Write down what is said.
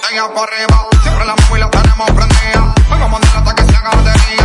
botella para arriba. Siempre la móvil la tenemos prendida. Vamos a mandarla hasta que se haga batería.